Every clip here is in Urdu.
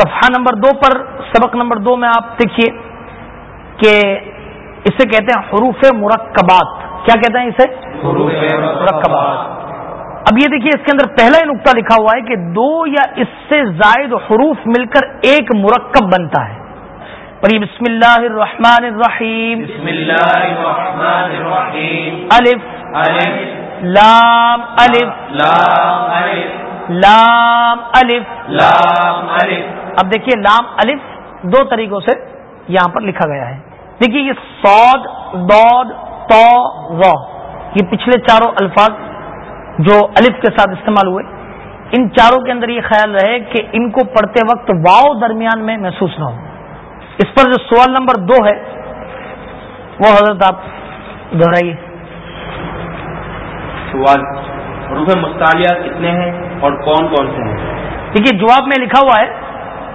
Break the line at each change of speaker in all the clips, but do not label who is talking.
صفحہ نمبر دو پر سبق نمبر دو میں آپ دیکھیے کہ اسے کہتے ہیں حروف مرکبات۔ کیا کہتے ہیں اسے؟ مرکبات۔ اب یہ دیکھیے اس کے اندر پہلا ہی نقطہ لکھا ہوا ہے کہ دو یا اس سے زائد حروف مل کر ایک مرکب بنتا ہے۔ پر یہ بسم اللہ الرحمن الرحیم۔
بسم اللہ الرحمن الرحیم۔
الف
الف۔
لام الف۔
لام الف۔
لام الف.
لام الف.
اب دیکھیے لام الف دو طریقوں سے یہاں پر لکھا گیا ہے۔ دیکھیے یہ سود دود تو رو یہ پچھلے چاروں الفاظ جو الف کے ساتھ استعمال ہوئے ان چاروں کے اندر یہ خیال رہے کہ ان کو پڑھتے وقت واؤ درمیان میں محسوس نہ ہو۔ اس پر جو سوال نمبر دو ہے وہ حضرت آپ دہرائیے۔
سوال حروف مستعلیہ کتنے ہیں اور کون کون سے ہیں؟
دیکھیے، جواب میں لکھا ہوا ہے،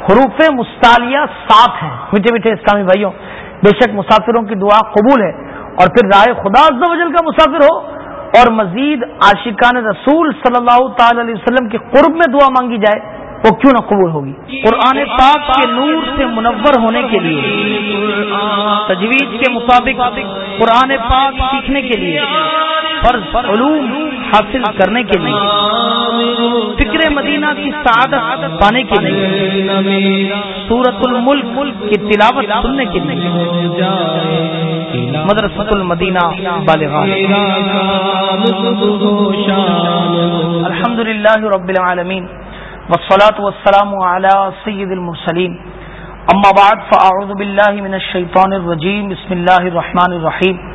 حروف مستعلیہ سات ہیں۔ میٹھے میٹھے اسلامی بھائیوں۔ بے شک مسافروں کی دعا قبول ہے۔ اور پھر رائے خدا عز و جل کا مسافر ہو۔ اور مزید عاشقان رسول صلی اللہ تعالی علیہ وسلم کے قرب میں دعا مانگی جائے، وہ کیوں نہ قبول ہوگی؟ قرآن پاک کے نور سے منور ہونے کے لیے تجویز کے مطابق قرآن پاک سیکھنے کے لیے۔ فرض علوم حاصل کرنے کے لیے، فکر مدینہ کی سعادت پانے کے لیے سورت الملک کی تلاوت سننے کے لیے، مدرسۃ المدینہ بالغان۔ الحمد للہ رب العالمین، والصلاة والسلام على سید المرسلین۔ اما بعد، فاعوذ باللہ من الشیطان الرجیم، بسم اللہ الرحمن الرحیم۔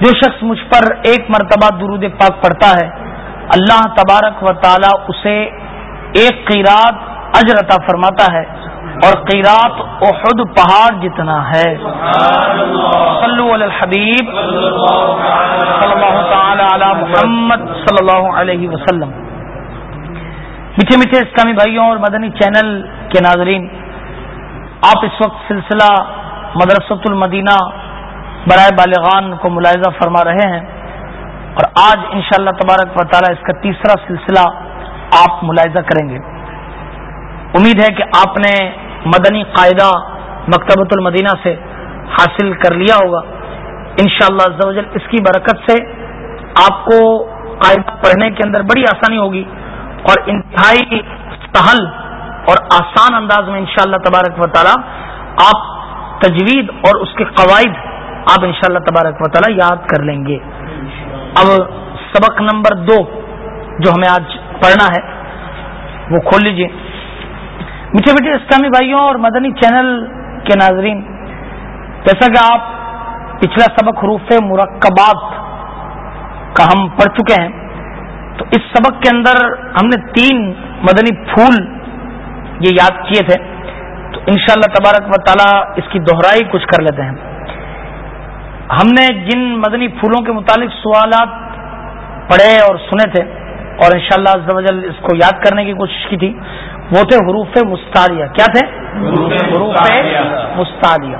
جو شخص مجھ پر ایک مرتبہ درود پاک پڑھتا ہے، اللہ تبارک و تعالی اسے ایک قیرات اجر عطا فرماتا ہے۔ اور قیرات احد پہاڑ جتنا ہے۔ صلو علی الحبیب۔ صلی اللہ تعالی علی محمد صلی اللہ علیہ وسلم۔ میٹھے میٹھے اسلامی بھائیوں اور مدنی چینل کے ناظرین، آپ اس وقت سلسلہ مدرسۃ المدینہ برائے بالغان کو ملاحظہ فرما رہے ہیں اور آج انشاءاللہ تبارک و تعالی اس کا تیسرا سلسلہ آپ ملاحظہ کریں گے۔ امید ہے کہ آپ نے مدنی قاعدہ مکتبۃ المدینہ سے حاصل کر لیا ہوگا۔ انشاءاللہ شاء اللہ اس کی برکت سے آپ کو قاعدہ پڑھنے کے اندر بڑی آسانی ہوگی اور انتہائی سہل اور آسان انداز میں انشاءاللہ تبارک و تعالی آپ تجوید اور اس کے قواعد آپ انشاءاللہ تبارک و تعالی یاد کر لیں گے۔ اب سبق نمبر دو جو ہمیں آج پڑھنا ہے، وہ کھول لیجیے میٹھے میٹھے اسلامی بھائیوں اور مدنی چینل کے ناظرین، جیسا کہ آپ پچھلا سبق حروف مرکبات کا ہم پڑھ چکے ہیں، تو اس سبق کے اندر ہم نے تین مدنی پھول یہ یاد کیے تھے۔ تو انشاءاللہ تبارک و تعالی اس کی دوہرائی کچھ کر لیتے ہیں۔ ہم نے جن مدنی پھولوں کے متعلق سوالات پڑھے اور سنے تھے اور انشاءاللہ شاء اللہ اس کو یاد کرنے کی کوشش کی تھی وہ تھے حروف مستعلیہ۔ کیا تھے؟ حروف مستعلیہ۔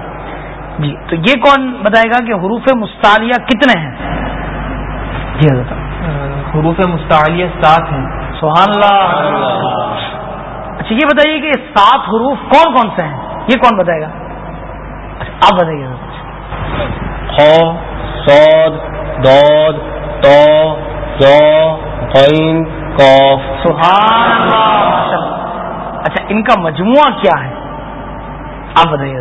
جی تو یہ کون بتائے گا کہ حروف مستعلیہ کتنے ہیں؟
جی حضرت۔ حروف مستعلیہ سات ہیں۔
سبحان اللہ۔ اچھا یہ بتائیے کہ سات حروف کون کون سے ہیں؟ یہ کون بتائے گا؟ اچھا آپ بتائیے۔
سود دود تو
سبحان اللہ اچھا ان کا مجموعہ کیا ہے؟ آپ بتائیے۔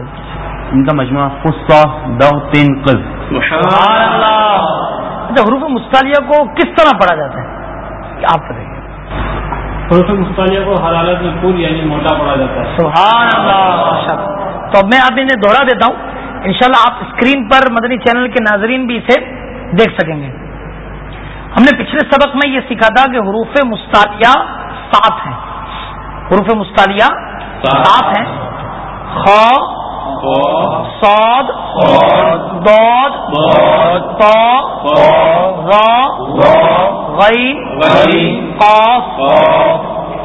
ان کا مجموعہ فسا دو تین قز.
سبحان اللہ۔ اچھا حروف مستعلیہ کو کس طرح پڑھا جاتا ہے؟ آپ بتائیے۔
حروف مستعلیہ کو حرارت میں پور یعنی موٹا پڑھا جاتا ہے۔
سبحان اللہ تو اب میں آپ انہیں دوہرا دیتا ہوں۔ انشاءاللہ آپ اسکرین پر مدنی چینل کے ناظرین بھی اسے دیکھ سکیں گے۔ ہم نے پچھلے سبق میں یہ سیکھا تھا کہ حروف مستعلیہ سات ہیں۔ حروف مستعلیہ سات ہیں۔ خ سعود دود غین، قاف۔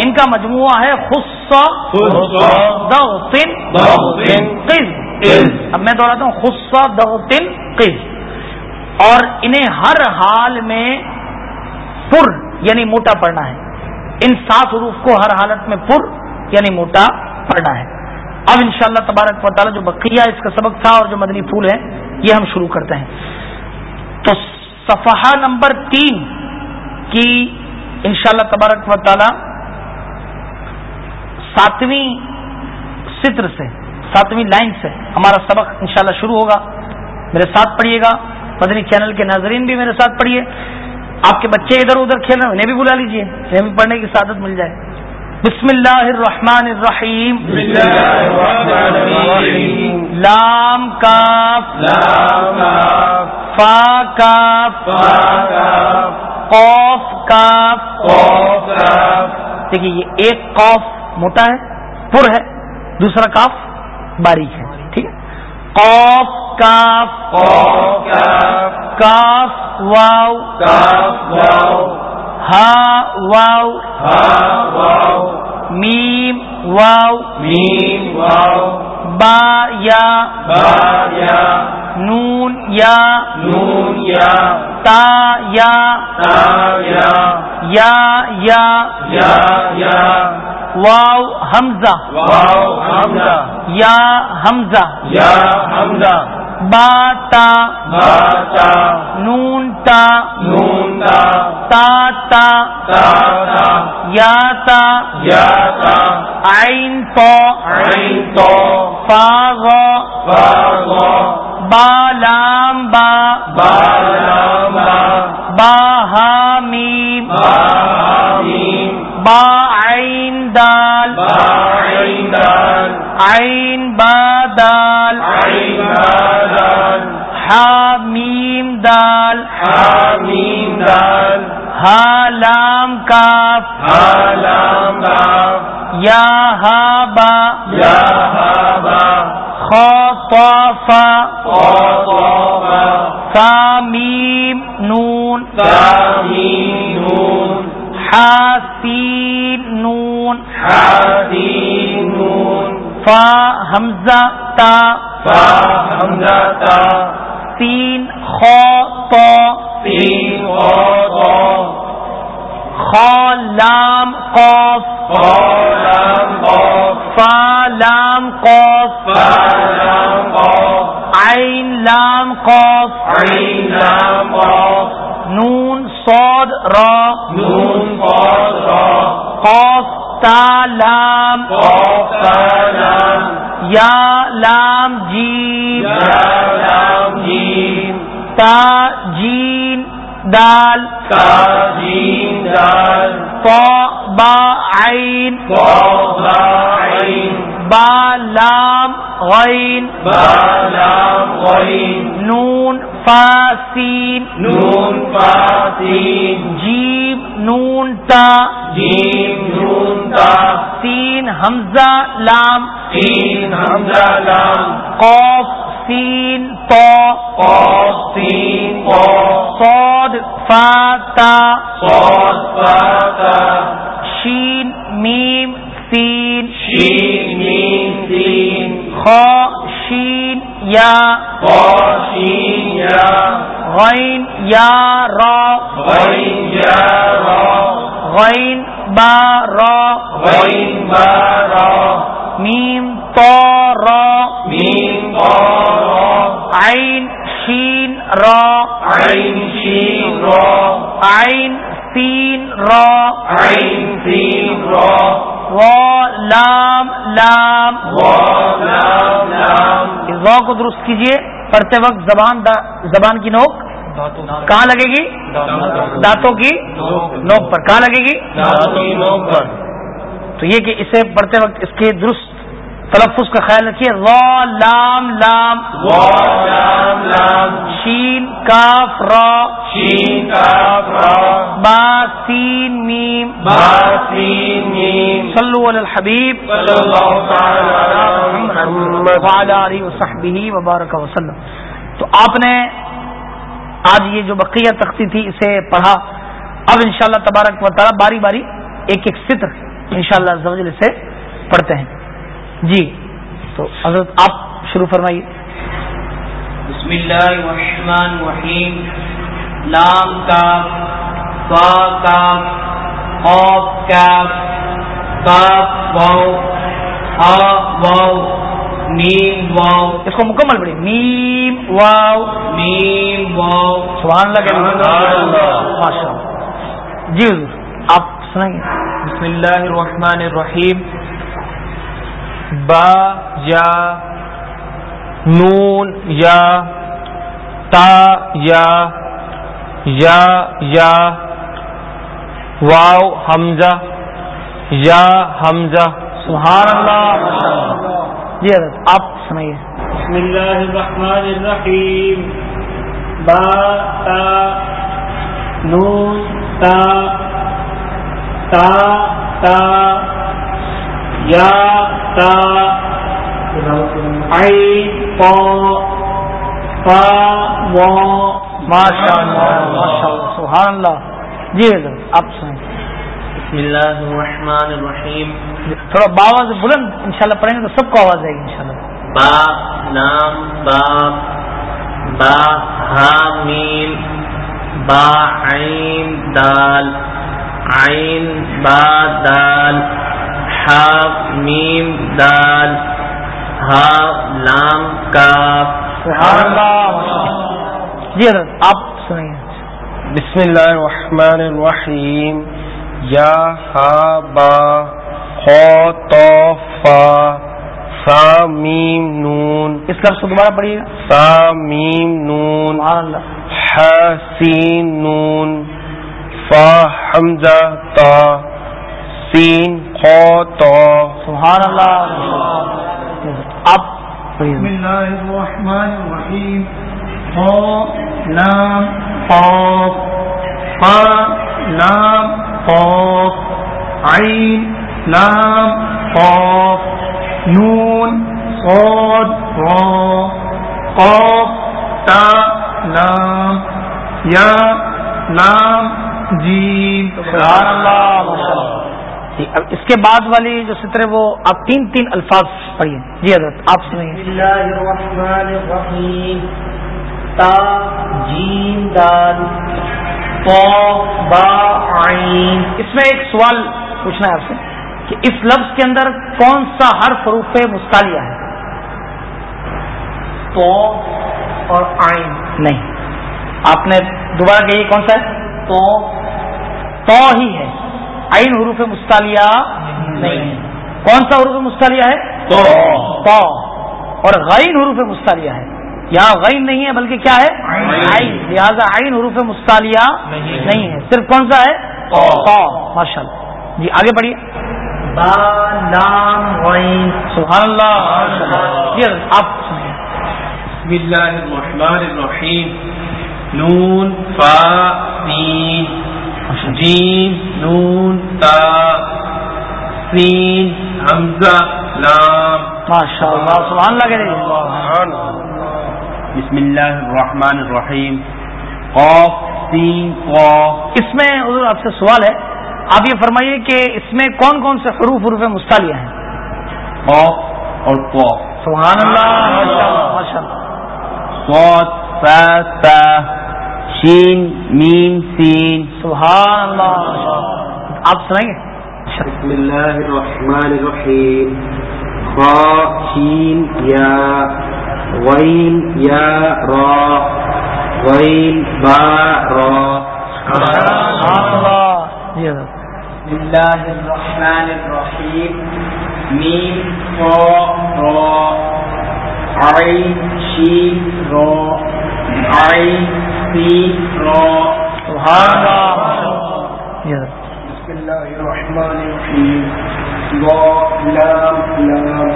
ان کا مجموعہ ہے خصہ دغتن قز۔ اب میں دوہراتا ہوں، خصہ دغتن قز. اور انہیں ہر حال میں پر یعنی موٹا پڑنا ہے. ان سات حروف کو ہر حالت میں پر یعنی موٹا پڑنا ہے. اب انشاءاللہ تبارک و تعالیٰ جو بقیہ اس کا سبق تھا اور جو مدنی پھول ہے یہ ہم شروع کرتے ہیں. تو صفحہ نمبر تین کی انشاءاللہ تبارک و ساتویں ستر سے ساتویں لائن سے ہمارا سبق انشاءاللہ شروع ہوگا۔ میرے ساتھ پڑھیے گا۔ مدنی چینل کے ناظرین بھی میرے ساتھ پڑھیے۔ آپ کے بچے ادھر ادھر کھیل رہے ہیں انہیں بھی بلا لیجیے انہیں بھی پڑھنے کی سعادت مل جائے۔ بسم اللہ الرحمن الرحیم۔ لام کاف۔ فا کاف۔ قوف کاف۔ دیکھیے یہ ایک قوف موٹا ہے پر ہے دوسرا کاف۔ باریک ہے، ٹھیک ہے؟ قوف، کاف کاف واؤ ہا واؤ میم واؤ با، یا، نون، یا، تا یا یا واؤ حمزہ. یا حمزہ. باتا نون تا. تا. تا یا تا. عین تو. فاغ بالام با با. حامیم. با عین دال عین. با دال حامیم دال
حامیم دال.
حالام کاف
حالام کاف
یا ہا با
یا ہا با
خطافا
خطافا
سامیم نون.
سامیم نون.
حاسین نون فا حمزہ تا.
فا حمزہ تا
تین خو تو
تین خو تو
خالام قوف
خالام قوف
فالام قوف
فالام قوف
عین لام قوف
عین لام قوف
نون صاد را.
نون قوف را.
تا لام یا لام جیم.
لام جیم.
تا جین دال.
تا جیم دال.
تو با عین.
قوف عین.
با لام غین.
با لام غین.
نون فاسین
نون فاسین
جیم نون تا.
جیم نون تا.
سین حمزہ لام.
تین حمزہ لام.
قوف سین تو
قوف سین قوف
صاد فا تا.
صاد فاتا
شین میم سین.
شین سین
شین یا
خاشین یا
غین یا را.
غین یا را.
غین با را.
غین با را.
میم تو را.
میم قارا
عین شین را.
عین شین را.
عین سین را
عین سین را
لام لام
لام
وا کو درست کیجیے پڑھتے وقت زبان دا زبان کی نوک کہاں لگے گی؟ دانتوں کی نوک پر۔ کہاں لگے گی؟
دانتوں کی نوک پر۔
تو یہ کہ اسے پڑھتے وقت اس کے درست تلفظ کا خیال رکھیے۔ لام لام۔
لام لام۔
شین کاف را۔
شین کاف را۔
با سین میم۔
باسین میم۔
صلو علی الحبیب۔
صلی اللہ تعالی علی محمد۔
وعلی آلہ وصحبہ وبارک وسلم۔ تو آپ نے آج یہ جو بقیہ تختی تھی اسے پڑھا۔ اب انشاءاللہ تبارک و تعالی باری باری ایک ایک ستر انشاءاللہ شاء اللہ سے پڑھتے ہیں۔ جی تو حضرت آپ شروع فرمائیے۔
بسم اللہ الرحمن الرحیم۔ لام کاف فا کاف قاف کاف کاف واو ہا واو میم واو۔
اس کو مکمل پڑھیے۔ میم واو۔
میم واو۔
سبحان اللہ۔ ماشاء اللہ۔ جی آپ سنائیں
بسم اللہ الرحمن الرحیم۔ با یا نون یا تا یا یا یا واو حمزہ یا حمزہ.
سبحان اللہ جی حضرت آپ سنائیے۔
بسم اللہ الرحمن الرحیم. با تا نون تا تا تا یا تا
ماشاء اللہ ماشاء اللہ سبحان اللہ جی آپ سنائیے
بسم اللہ الرحمن الرحیم.
تھوڑا باواز بلند انشاءاللہ پڑھیں گے تو سب کو آواز آئے گی انشاءاللہ.
با نام با با ہا میم با عین دال عین با دال. میم دال ہا لام کاف۔
سبحان اللہ۔ ماشاء اللہ جی حضرت آپ سنائیے۔
بسم اللہ الرحمن الرحیم۔ یا ہا با خو تو فا سا میم نون۔
اس لفظ کو دوبارہ پڑھیے۔ گا
سا میم نون۔ حسین نون۔ فا حمزہ تا۔ سین خو تو۔
سبحان اللہ جی پڑھیے۔
بسم اللہ الرحمن الرحیم۔ لام قاف قا لام قاف عین لام قاف نون صاد را قاف تا لام۔ یا لام جیم۔
سبحان اللہ جی اب اس کے بعد والی جو ستر ہے وہ آپ تین تین الفاظ پڑھیے۔ جی حضرت آپ سنائیے۔
تا جیم دال با عین۔
اس میں ایک سوال پوچھنا ہے آپ سے کہ اس لفظ کے اندر کون سا حرف حروف مستعلیہ ہے؟
تو اور عین۔
نہیں۔ آپ نے دوبارہ کہی کون سا ہے؟
تو
تو ہی ہے۔ عین حروف مستعلیہ نہیں۔ کون سا حروف مستعلیہ ہے؟
تو۔
تو۔ اور غین حروف مستعلیہ ہے۔ یہاں غین نہیں ہے بلکہ کیا ہے؟
عین۔
عین۔ لہذا عین حروف مستعلیہ
نہیں۔
نہیں ہے۔ صرف کون سا ہے؟ ماشاء اللہ جی آگے بڑھیے۔ سبحان اللہ۔ جی آپ
بسم اللہ الرحمن الرحیم۔ نون فا سین جیم نون تا سین حمزہ لام.
ماشاء اللہ سبحان اللہ. کہہ
بسم اللہ الرحمن الرحیم. قاف سین قاف.
اس میں حضور آپ سے سوال ہے. آپ یہ فرمائیے کہ اس میں کون کون سے حروف حروف مستعلیہ ہیں؟
قاف اور قاف.
سبحان اللہ ماشاء اللہ ماشاء اللہ
شین میم سین۔
سبحان اللہ آپ سنائیں گے؟
بسم اللہ الرحمن الرحیم۔ خا شین یا غین یا را۔ غین با را۔
سبحان اللہ جی حضرت
بسم اللہ الرحمن الرحیم۔ میم را را۔ عین شین را۔ عین سین را.
سبحان اللہ ماشاء اللہ حضرت
بسم اللہ الرحمن الرحیم. وا لام لام.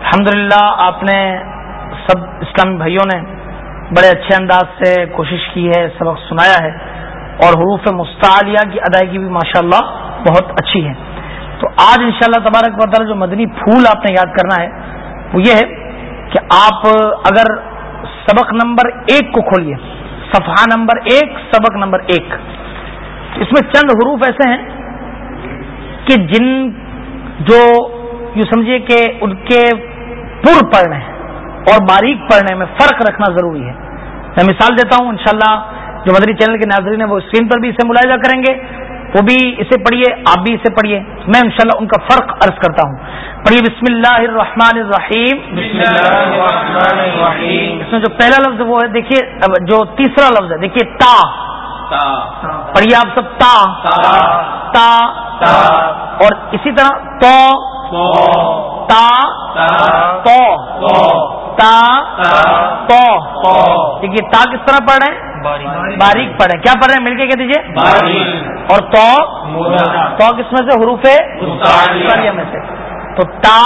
الحمد للہ آپ نے سب اسلامی بھائیوں نے بڑے اچھے انداز سے کوشش کی ہے سبق سنایا ہے اور حروف مستعلیہ کی ادائیگی بھی ماشاءاللہ بہت اچھی ہے۔ تو آج انشاءاللہ شاء اللہ تبارک جو مدنی پھول آپ نے یاد کرنا ہے، وہ یہ ہے کہ آپ اگر سبق نمبر ایک کو کھولیے صفحہ نمبر ایک، سبق نمبر ایک۔ اس میں چند حروف ایسے ہیں کہ جن جو یوں سمجھیے کہ ان کے پر پڑھنے اور باریک پڑھنے میں فرق رکھنا ضروری ہے۔ میں مثال دیتا ہوں، انشاءاللہ جو مدری چینل کے ناظرین ہیں، وہ اسکرین پر بھی اسے ملاحظہ کریں گے۔ وہ بھی اسے پڑھیے آپ بھی اسے پڑھیے۔ میں انشاءاللہ ان کا فرق عرض کرتا ہوں۔ پڑھیے بسم اللہ الرحمن الرحیم۔ بسم اللہ الرحمن الرحیم۔ اس میں جو پہلا لفظ وہ ہے دیکھیے جو تیسرا لفظ ہے دیکھیے تا۔ پڑھیے آپ سب تا۔ تا۔ اور اسی طرح تو۔ تا۔ تو۔ تا دیکھیے تا کس طرح پڑھ رہے ہیں باریک پڑھے کیا پڑھ رہے ہیں مل کے کہہ دیجیے اور تو تو کس میں سے؟ حروف ہے میں سے۔ تو تا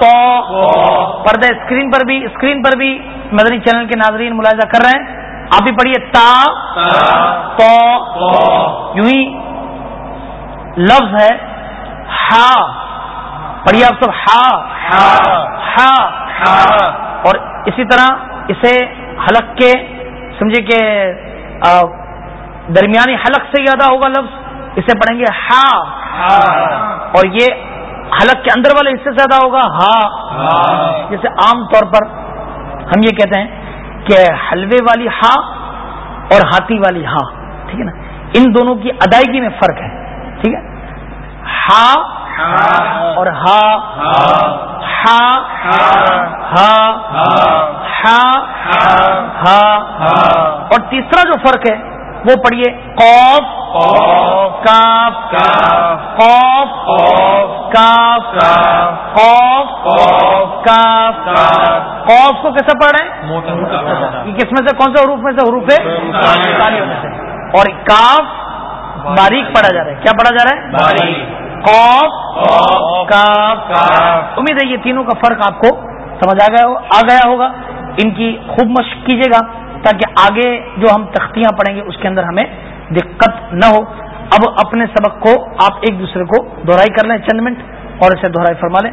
تو پردے اسکرین پر بھی اسکرین پر بھی مدنی چینل کے ناظرین ملاحظہ کر رہے ہیں۔ آپ بھی پڑھیے تا تو یوں ہی لفظ ہے ہا۔ پڑھیے آپ سب ہا۔ ہا۔ اور اسی طرح اسے حلق کے سمجھے کہ درمیانی حلق سے زیادہ ہوگا لفظ، اسے پڑھیں گے ہا اور یہ حلق کے اندر والے حصے سے زیادہ ہوگا ہا۔ جیسے عام طور پر ہم یہ کہتے ہیں کہ حلوے والی ہا اور ہاتھی والی ہا، ٹھیک ہے نا؟ ان دونوں کی ادائیگی میں فرق ہے، ٹھیک ہے؟ ہا اور ہا اور تیسرا جو فرق ہے وہ پڑھیے قوف کاف قوف کاف قوف کاف قوف کو کیسے پڑھ رہے ہیں کس میں سے کون سے حروف میں سے حروف ہے اور کاف باریک پڑھا جا رہا ہے۔ کیا پڑھا جا رہا ہے؟ امید ہے یہ تینوں کا فرق آپ کو سمجھ آ گیا آ گیا ہوگا. ان کی خوب مشق کیجیے گا تاکہ آگے جو ہم تختیاں پڑھیں گے اس کے اندر ہمیں دقت نہ ہو۔ اب اپنے سبق کو آپ ایک دوسرے کو دہرائی کر لیں چند منٹ اور اسے دہرائی فرما لیں۔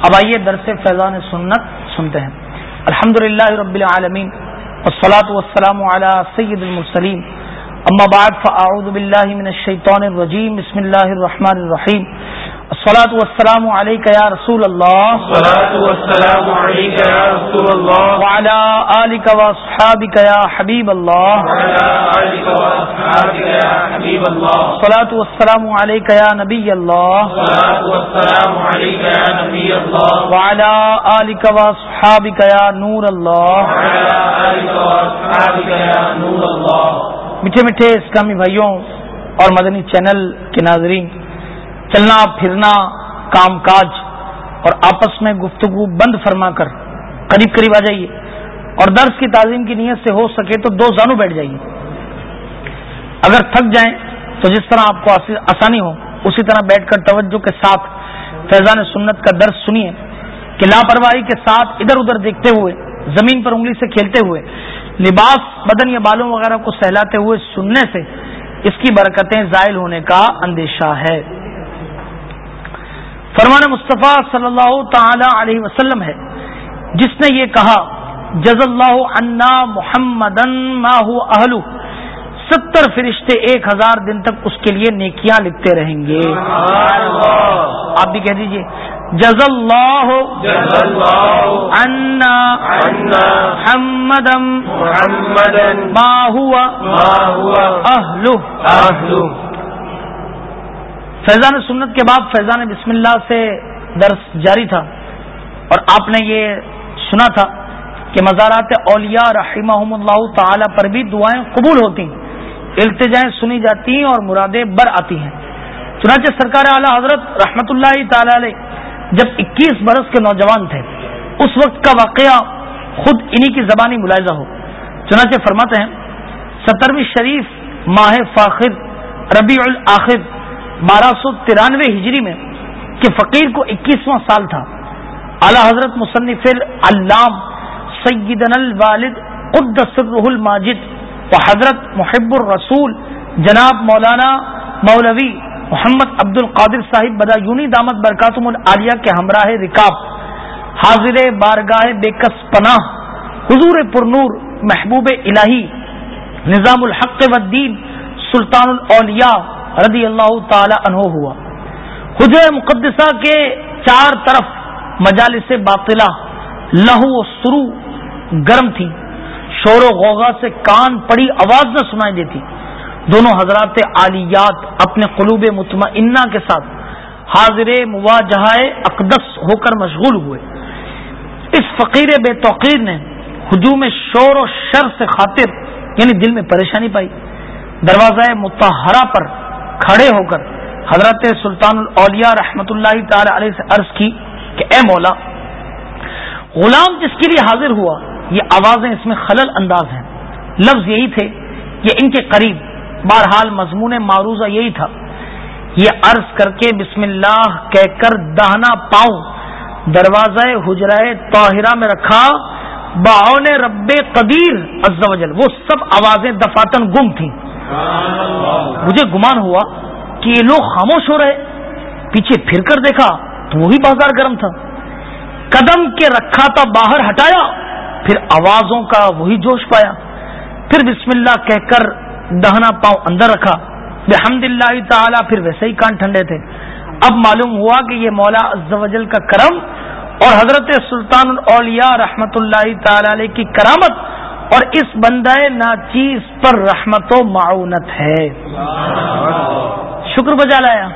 اب آئیے درس فیضان سنت سنتے ہیں۔ الحمد رب العالمین، والصلاة والسلام على سید المرسلین۔ اما بعد، فاعوذ باللہ من الشیطان الرجیم، بسم اللہ الرحمن الرحیم۔ الصلاة والسلام عليك يا رسول الله. الصلاة والسلام يا رسول الله. وعلى آلك وعلى وأصحابك يا حبيب الله. الصلاة والسلام وعلى آلك وأصحابك يا نور الله. وعلى آلك وأصحابك يا نور الله. میٹھے میٹھے اسلامی بھائیوں اور مدنی چینل کے ناظرین چلنا، پھرنا، کام کاج، اور آپس میں گفتگو بند فرما کر، قریب قریب آ جائیے۔ اور درس کی تعظیم کی نیت سے ہو سکے تو دو زانو بیٹھ جائیے۔ اگر تھک جائیں تو جس طرح آپ کو آسانی ہو، اسی طرح بیٹھ کر توجہ کے ساتھ فیضان سنت کا درس سنیے کہ لاپرواہی کے ساتھ ادھر ادھر دیکھتے ہوئے، زمین پر انگلی سے کھیلتے ہوئے، لباس، بدن یا بالوں وغیرہ کو سہلاتے ہوئے سننے سے اس کی برکتیں زائل ہونے کا اندیشہ ہے۔ فرمان مصطفیٰ صلی اللہ تعالی علیہ وسلم ہے۔ جس نے یہ کہا جز اللہ عنا محمد اہل ستر فرشتے ایک ہزار دن تک اس کے لیے نیکیاں لکھتے رہیں گے۔ آپ بھی کہہ دیجیے جز اللہ عنا محمد ما ہوا اہل فیضان سنت کے بعد فیضان بسم اللہ سے درس جاری تھا اور آپ نے یہ سنا تھا کہ مزارات اولیاء رحمہ اللہ تعالی پر بھی دعائیں قبول ہوتی ہیں، التجائیں سنی جاتی ہیں اور مرادیں بر آتی ہیں۔ چنانچہ سرکار اعلی حضرت رحمت اللہ تعالی علیہ جب اکیس برس کے نوجوان تھے، اس وقت کا واقعہ خود انہی کی زبانی ملاحظہ ہو۔ چنانچہ فرماتے ہیں، سترویں شریف ماہ فاخر ربیع الآخر بارہ سو ترانوے ہجری میں کہ فقیر کو اکیسواں سال تھا۔ اعلی حضرت مصنف علام سیدن الوالد الدسر الماجد و حضرت محب الرسول جناب مولانا مولوی محمد عبد القادر صاحب بدا یونی دامت برکاتم العالیہ کے ہمراہ رکاب، حاضر بارگاہ بےکس پناہ، حضور پرنور محبوب الہی، نظام الحق والدین سلطان الاولیاء رضی اللہ تعالی عنہ ہوا۔ حجر مقدسہ کے چار طرف مجالس باطلہ، لہو و سرو گرم تھی۔ شور و غوغا سے کان پڑی، آواز نہ سنائی دیتی۔ دونوں حضرات عالیات اپنے قلوب مطمئنہ کے ساتھ حاضر مواجہ اقدس ہو کر مشغول ہوئے۔ اس فقیر بے توقیر نے ہجوم شور و شر سے خاطر یعنی دل میں پریشانی پائی۔ دروازہ متحرہ پر کھڑے ہو کر حضرت سلطان الاولیاء رحمت اللہ تعالی علیہ سے عرض کی کہ اے مولا، غلام جس کے لیے حاضر ہوا، یہ آوازیں اس میں خلل انداز ہیں۔ لفظ یہی تھے یہ ان کے قریب بہرحال مضمون معروضہ یہی تھا۔ یہ عرض کر کے بسم اللہ کہہ کر دہنا پاؤں، دروازہ حجرائے طاہرہ میں رکھا باؤن رب قدیر عز و جل۔ وہ سب آوازیں دفاتن گم تھیں۔ مجھے گمان ہوا کہ یہ لوگ خاموش ہو رہے، پیچھے پھر کر دیکھا تو وہ بھی بازار گرم تھا۔ قدم کے رکھا تھا، باہر ہٹایا، پھر آوازوں کا وہی جوش پایا۔ پھر بسم اللہ کہہ کر دہنا پاؤں اندر رکھا۔ بحمد اللہ تعالی، پھر ویسے ہی کان ٹھنڈے تھے۔ اب معلوم ہوا کہ یہ مولا جل کا کرم اور حضرت سلطان الاولیاء رحمت اللہ تعالی علیہ کی کرامت اور اس بندہ ناچیز پر رحمت و معاونت ہے۔ شکر بجا لایا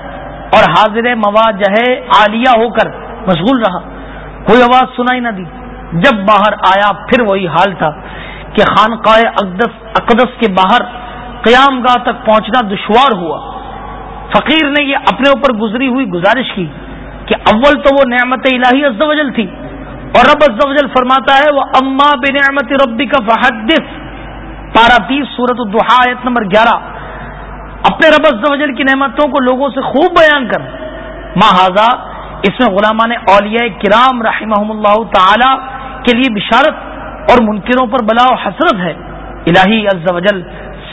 اور حاضر مواجہ عالیہ ہو کر مشغول رہا۔ کوئی آواز سنائی نہ دی۔ جب باہر آیا، پھر وہی حال تھا کہ خانقاہ اقدس اقدس کے باہر قیام گاہ تک پہنچنا دشوار ہوا۔ فقیر نے یہ اپنے اوپر گزری ہوئی گزارش کی کہ اول تو وہ نعمت الہی ازدوجل تھی۔ اور رب الزوجل فرماتا ہے وہ اما بنعمت ربی کا فحدث۔ پارا تیس سورت الدحا آیت نمبر گیارہ۔ اپنے رب الزوجل کی نعمتوں کو لوگوں سے خوب بیان کر۔ ماہذا اس میں غلامان اولیاء کرام رحمہ اللہ تعالی کے لیے بشارت اور منکروں پر بلا و حسرت ہے۔ الہی عز و جل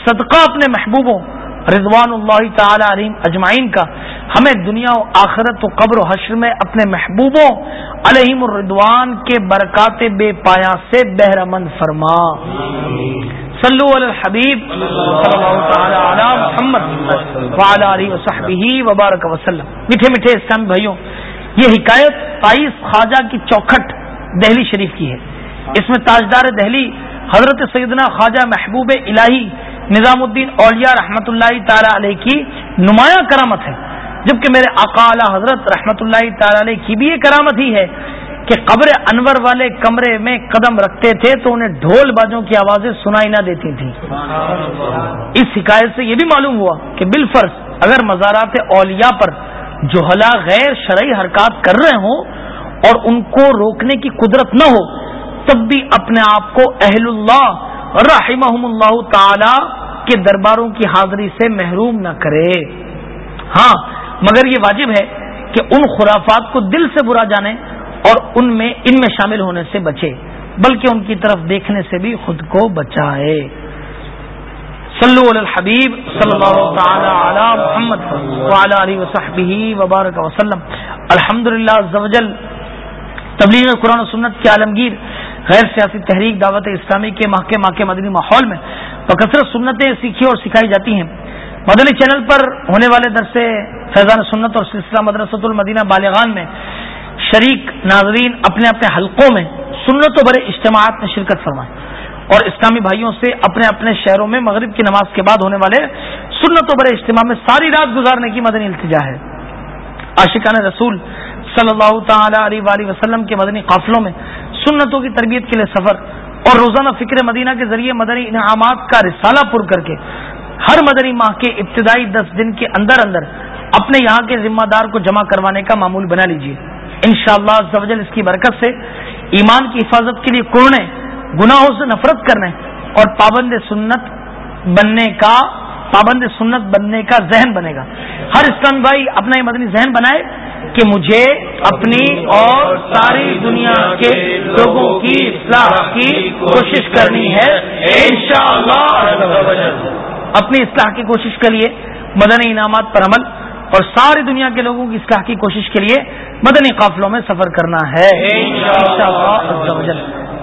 صدقہ اپنے محبوبوں رضوان اللہ تعالی علیم اجمعین کا، ہمیں دنیا و آخرت و قبر و حشر میں اپنے محبوبوں علیہم الردوان کے برکات بے پایا سے بہرمند فرما۔ صلو علی الحبیب، صلی اللہ تعالی علی محمد وعلی علیہ وصحبہ وبارک وسلم۔ میٹھے میٹھے اسلام بھائیوں، یہ حکایت تائیس خواجہ کی چوکھٹ دہلی شریف کی ہے۔ اس میں تاجدار دہلی حضرت سیدنا خواجہ محبوب الہی نظام الدین اولیاء رحمۃ اللہ تعالی علیہ کی نمایاں کرامت ہے۔ جبکہ میرے اعلی حضرت رحمۃ اللہ تعالی علیہ کی بھی یہ کرامت ہی ہے کہ قبر انور والے کمرے میں قدم رکھتے تھے تو انہیں ڈھول بازوں کی آوازیں سنائی نہ دیتی تھی۔ اس شکایت سے یہ بھی معلوم ہوا کہ بالفرض اگر مزارات اولیاء پر جوہلا غیر شرعی حرکات کر رہے ہوں اور ان کو روکنے کی قدرت نہ ہو، تب بھی اپنے آپ کو اہل اللہ رحمہم اللہ تعالی کے درباروں کی حاضری سے محروم نہ کرے۔ ہاں مگر یہ واجب ہے کہ ان خرافات کو دل سے برا جانے اور ان میں ان میں شامل ہونے سے بچے، بلکہ ان کی طرف دیکھنے سے بھی خود کو بچائے۔ صلو علی الحبیب صلی اللہ تعالی علی محمد وعلی علیہ وصحبہ وبارک وسلم۔ الحمدللہ زوجل تبلیغ قرآن و سنت کے عالمگیر غیر سیاسی تحریک دعوت اسلامی کے ماہ کے ماہ کے مدنی ماحول میں بکثرت سنتیں سیکھی اور سکھائی جاتی ہیں۔ مدنی چینل پر ہونے والے درس فیضان سنت اور سلسلہ مدرسۃ المدینہ بالغان میں شریک ناظرین اپنے اپنے حلقوں میں سنت و بڑے اجتماعات میں شرکت فرمائیں اور اسلامی بھائیوں سے اپنے اپنے شہروں میں مغرب کی نماز کے بعد ہونے والے سنت و بڑے اجتماع میں ساری رات گزارنے کی مدنی التجا ہے۔ عاشقان رسول صلی اللہ تعالی علیہ وآلہ وسلم کے مدنی قافلوں میں سنتوں کی تربیت کے لیے سفر اور روزانہ فکر مدینہ کے ذریعے مدنی انعامات کا رسالہ پر کر کے ہر مدنی ماہ کے ابتدائی دس دن کے اندر اندر اپنے یہاں کے ذمہ دار کو جمع کروانے کا معمول بنا لیجیے ان شاء اللہ اس کی برکت سے ایمان کی حفاظت کے لیے کوڑنے، گناہوں سے نفرت کرنے اور پابند سنت بننے کا، پابند سنت بننے کا ذہن بنے گا۔ ہر اسلام بھائی اپنا یہ مدنی ذہن بنائے کہ مجھے اپنی اور ساری دنیا کے لوگوں کی اصلاح کی کوشش کرنی ہے۔ اپنی اصلاح کی کوشش کے لیے، مدنی انعامات پر عمل اور ساری دنیا کے لوگوں کی اصلاح کی کوشش کے لیے مدنی قافلوں میں سفر کرنا ہے۔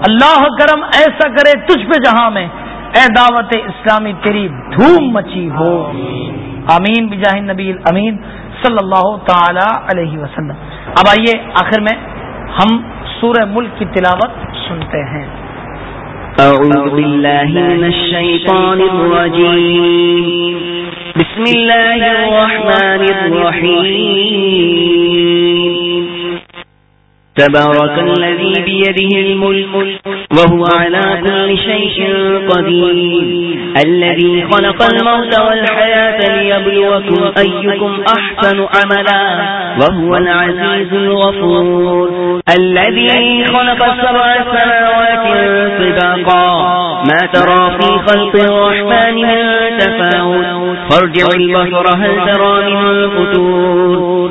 اللہ کرم، ایسا کرے تجھ پہ جہاں میں، اے دعوت اسلامی، تیری دھوم مچی ہو۔ امین بجاہ نبی امین صلی اللہ تعالی علیہ وسلم۔ اب آئیے آخر میں ہم سورہ ملک کی تلاوت سنتے ہیں۔
أعوذ بالله من الشيطان الرجيم بسم الله الرحمن الرحيم تبارك الذي بيده الملك وهو على كل شيء قدير. الذي خلق الموت والحياة ليبلوكم أيكم أحسن عملا وهو العزيز الغفور. الذي خلق السبع سماوات صداقا ما ترى في خلق الرحمن من تفاوت. فارجع البصر، هل ترى من فتور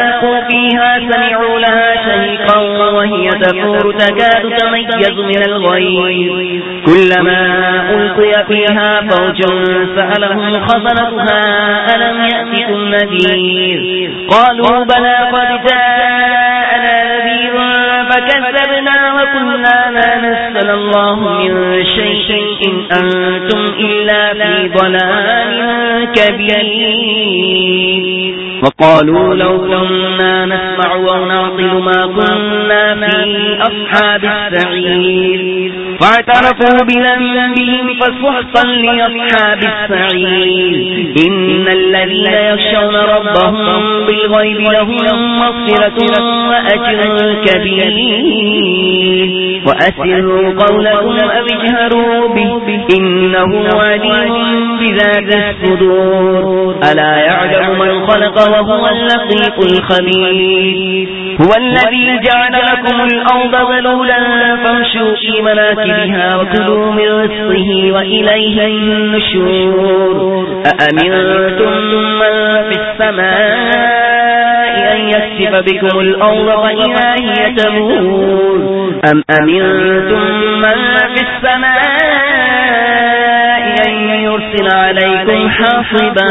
ألقوا فيها سمعوا لها شهيقا وهي تفور تكاد تميز من الغير كلما ألقي فيها فوج سألهم خزنتها، ألم يأتكم نذير قالوا بلى قد جاءنا نذير فكذبنا وقلنا لا نسأل الله من شيء، إن أنتم إلا في ضلال كبير. وقالوا لو كنا نسمع ونعطل ما كنا في أصحاب السعير. فاعترفوا بذنبهم فسحقا لأصحاب السعير. إن الذين يخشون ربهم بالغيب لهم مغفرة وأجر كبير. وأسروا قولكم أو اجهروا به. إنه عليم بذات الصدور. ألا يعلم من خلق وهو اللطيف الخبير. هو الذي جعل لكم الأرض ذلولا فامشوا في مناكبها وكلوا من رزقه وإليه النشور. أأمنتم من في السماء أن يكسف بكم الأرض فإذا هي تمور؟ أم أمنتم من في السماء أن يرسل عليكم حاصبا؟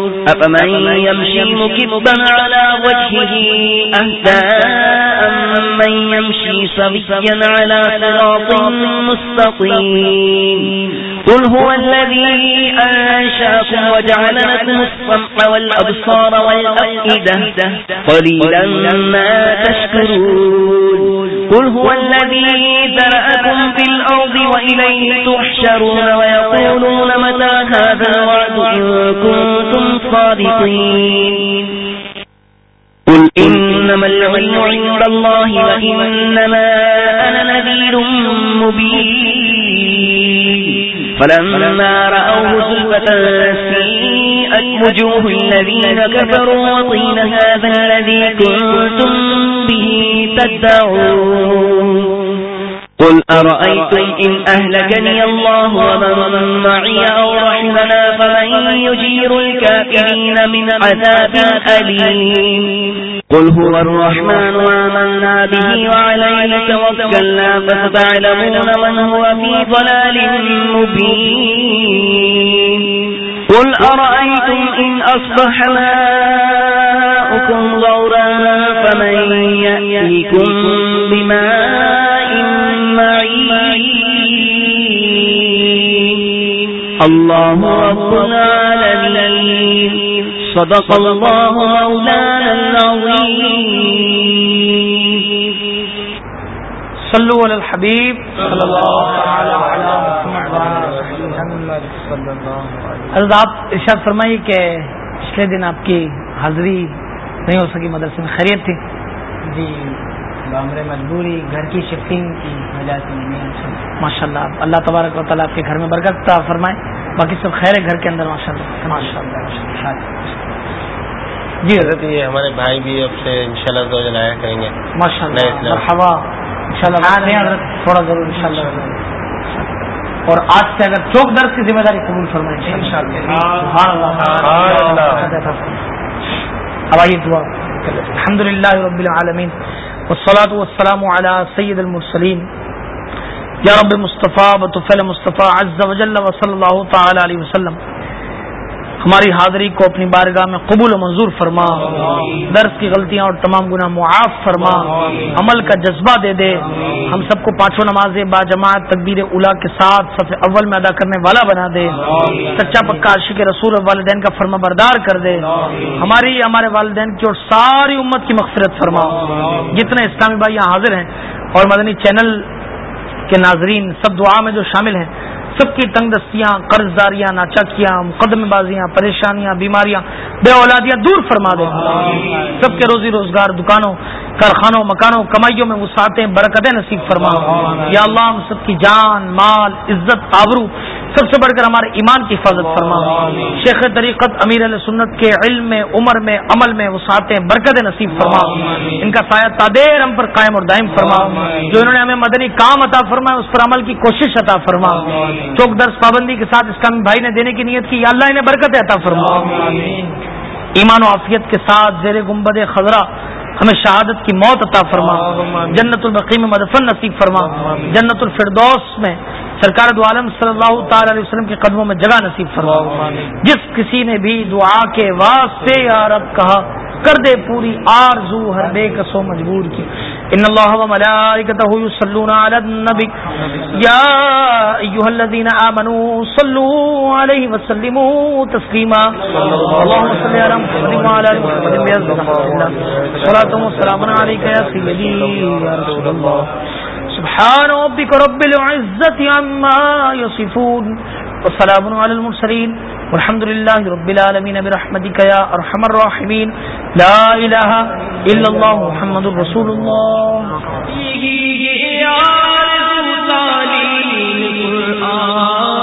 أفمن يمشي مكبا على وجهه أهداء من يمشي سويا على صراط مستقيم قل هو الذي أنشاكم وجعل لكم الصمع والأبصار والأفئدة قليلا ما تشكرون قل هو الذي ذرأكم في الأرض وإليه تحشرون ويقولون متى هذا الوعد إن كنتم صادقين قل إنما العلم عند الله وإنما أنا نذير مبين. فلما رأوه سلفة سيئت وجوه الذين كفروا وطين هذا الذي كنتم به تدعون. قل أرأيتم إن أهلكني الله ومن معي أو رحمنا فمن يجير الكافرين من عذاب أليم قل هو الرحمن وآمنا به وعليه توكلنا فستعلمون من هو في ضلال مبين قل أرأيتم إن أصبح ماءكم غورا فمن يأتيكم بماء الله رب العالمين صدق الله مولانا العظيم.
صلو علی الحبیب صلی حضرت آپ ارشاد فرمائیے کہ پچھلے دن آپ کی حاضری نہیں ہو سکی، مدرسے میں خیریت تھی؟
جی بامر مجبوری گھر کی شفٹنگ کی وجہ سے
ماشاء اللہ اللہ تبارک و تعالیٰ آپ کے گھر میں برکت فرمائے۔ باقی سب خیر ہے گھر کے اندر ماشاء اللہ ماشاء اللہ
جی حضرت یہ ہمارے بھائی بھی اب سے ان شاء اللہ لایا کریں گے۔
ماشاء اللہ ہوا ان شاء اللہ تھوڑا ضرور ان شاء اللہ اور آج سے اگر چوک درد کی ذمہ داری قبول فرمائے اب آئیے دعا۔ الحمد للہ رب العالمین۔ والصلاة والسلام على سید المرسلین یا رب مصطفیٰ بطفل مصطفیٰ عز و جل و صلی اللہ تعالی علیہ وسلم. ہماری حاضری کو اپنی بارگاہ میں قبول و منظور فرما۔ درس کی غلطیاں اور تمام گناہ معاف فرما۔ عمل کا جذبہ دے دے۔ ہم سب کو پانچوں نماز با جماعت تقبیر اولا کے ساتھ سب اول میں ادا کرنے والا بنا دے۔ سچا پکا عاشق رسول والدین کا فرما بردار کر دے۔ ہماری ہمارے والدین کی اور ساری امت کی مغفرت فرما۔ جتنے اسلامی بھائی یہاں حاضر ہیں اور مدنی چینل کے ناظرین سب دعا میں جو شامل ہیں سب کی تنگ دستیاں قرض داریاں ناچکیاں مقدم بازیاں پریشانیاں، بیماریاں، بے اولادیاں دور فرما دے۔ سب کے روزی روزگار دکانوں، کارخانوں، مکانوں، کمائیوں میں وسعتیں برکتیں نصیب فرما۔ یا اللہ ہم سب کی جان، مال، عزت، آبرو سب سے بڑھ کر ہمارے ایمان کی حفاظت فرما۔ شیخ طریقت امیر علیہ سنت کے علم میں عمر میں عمل میں وسعتیں برکت نصیب فرما۔ ان کا سایہ تادیر ہم پر قائم اور دائم فرما۔ جو انہوں نے ہمیں مدنی کام عطا فرما اس پر عمل کی کوشش عطا فرما۔ چوک درس پابندی کے ساتھ اسلامی بھائی نے دینے کی نیت کی یا اللہ انہیں برکت عطا فرما۔ ایمان و عافیت کے ساتھ زیر گمبد خزرہ ہمیں شہادت کی موت عطا فرما۔ جنت البقی میں مدفن نصیب فرما۔ جنت الفردوس میں سرکار دو عالم صلی اللہ تعالی علیہ وسلم کے قدموں میں جگہ نصیب فرما جس کسی نے بھی دعا کے واسطے یا رب کہا، کر دے پوری آرزو ہر بے کسو مجبور کی۔ ان اللہ و ملائکتہ یصلون علی النبی۔ یا ایھا الذین آمنوا صلوا علیہ وسلموا تسلیما۔ اللهم صل علی محمد وعلى ال محمد صلاۃ و سلام علیک یا سیدی یا رسول اللہ۔ سبحان ربك رب العزة عما يصفون والسلام على المرسلين والحمد لله رب العالمين برحمتك يا أرحم الراحمين لا إله إلا الله محمد رسول الرسول اللہ
میرا شام